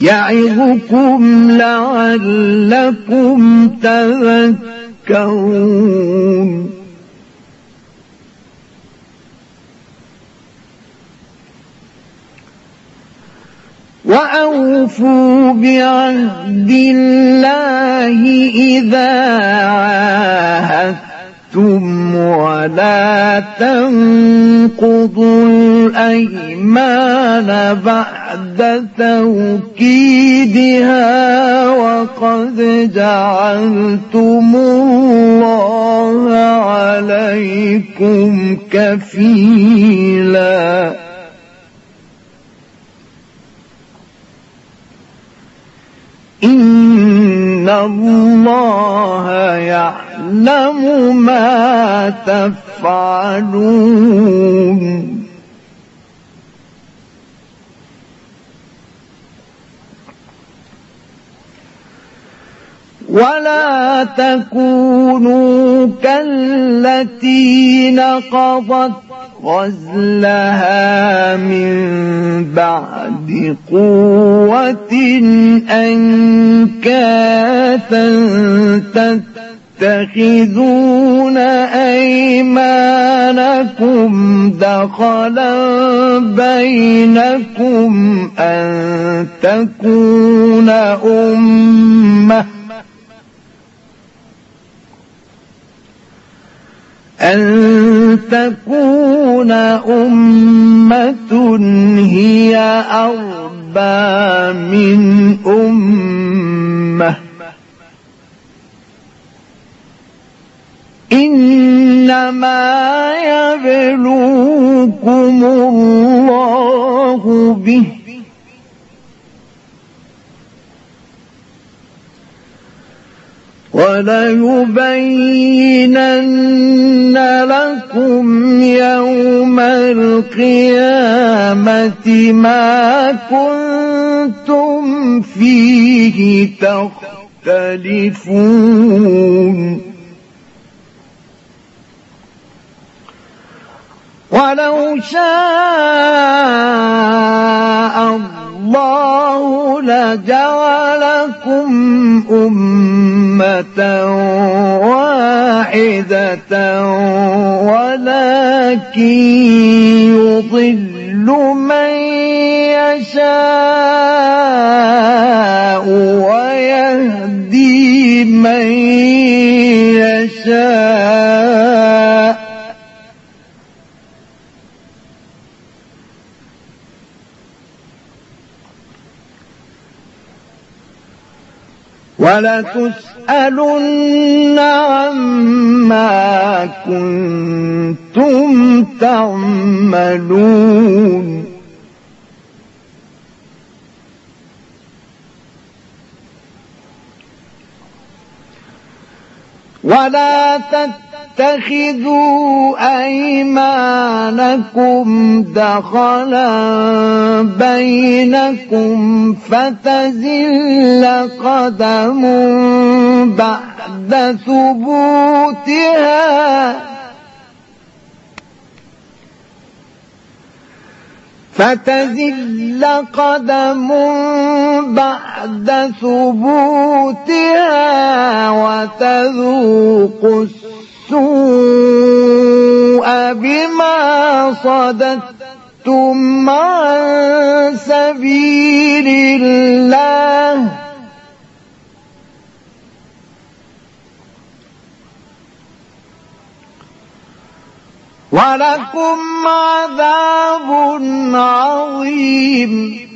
يعظكم لعلكم تذكرون. وأوفوا بعهد الله إذا عاهدتم. ولا تنقضوا الأيمان بعد توكيدها وقد جعلتم الله عليكم كفيلاً إن الله يعلم ما تفعلون ولا تكونوا كالتي نقضت غزلها من بعد قوة أنكاثا تتخذون أيمانكم دخلا بينكم أن تكون أمة أن تكون أمة هي أربى من أمة. إنما يبلوكم الله به. وليبينن لكم يوم القيامة ما كنتم فيه تختلفون. ولو شاء الله لجعلكم أمة واحدة ولكن يضل من يشاء ويهدي من يشاء ولتسألن عما كنتم تعملون. ولا تتبعوا تتخذوا أيمانكم دخلا بينكم فتزل قدم بعد ثبوتها. فتزل قدم بعد ثبوتها وتذوق السوء بما صددتم عن سبيل الله. ولكم عذاب عظيم.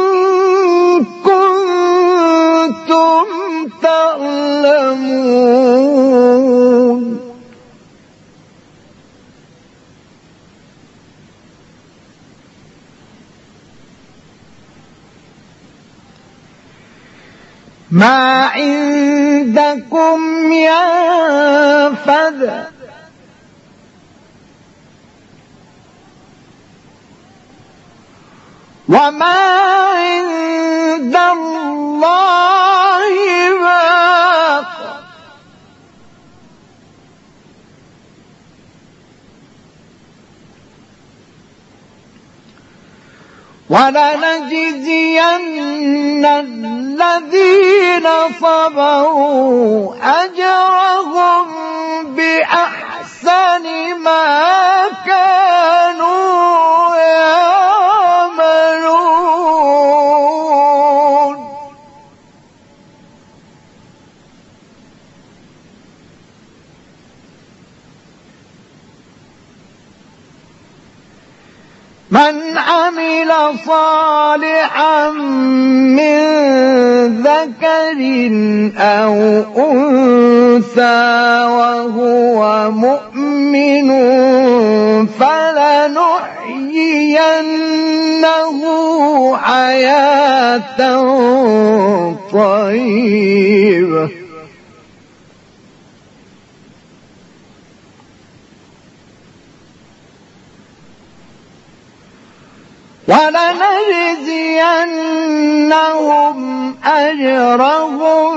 ما عندكم ينفذ وما عند ولنجزين الذين صبروا أجرهم بأحسن ما كانوا من عمل صالحا من ذكر أو أنثى وهو مؤمن فلنحيينه حياة طيبة. ولنجزينهم أجرهم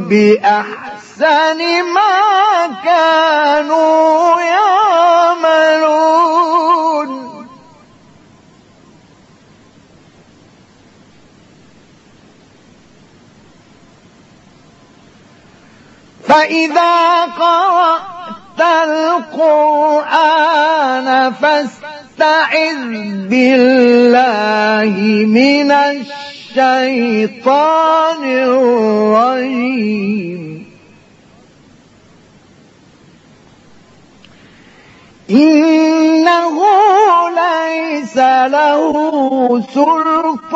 بأحسن ما كانوا يعملون. فإذا قرأت القرآن فاستمع فاستعذ بالله من الشيطان الرجيم. إنه ليس له سلطان